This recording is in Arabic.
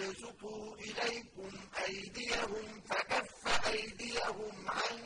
يبسطوا إِلَيْكُمْ أَيْدِيَهُمْ فَكَفَّ أَيْدِيَهُمْ عَنكُمْ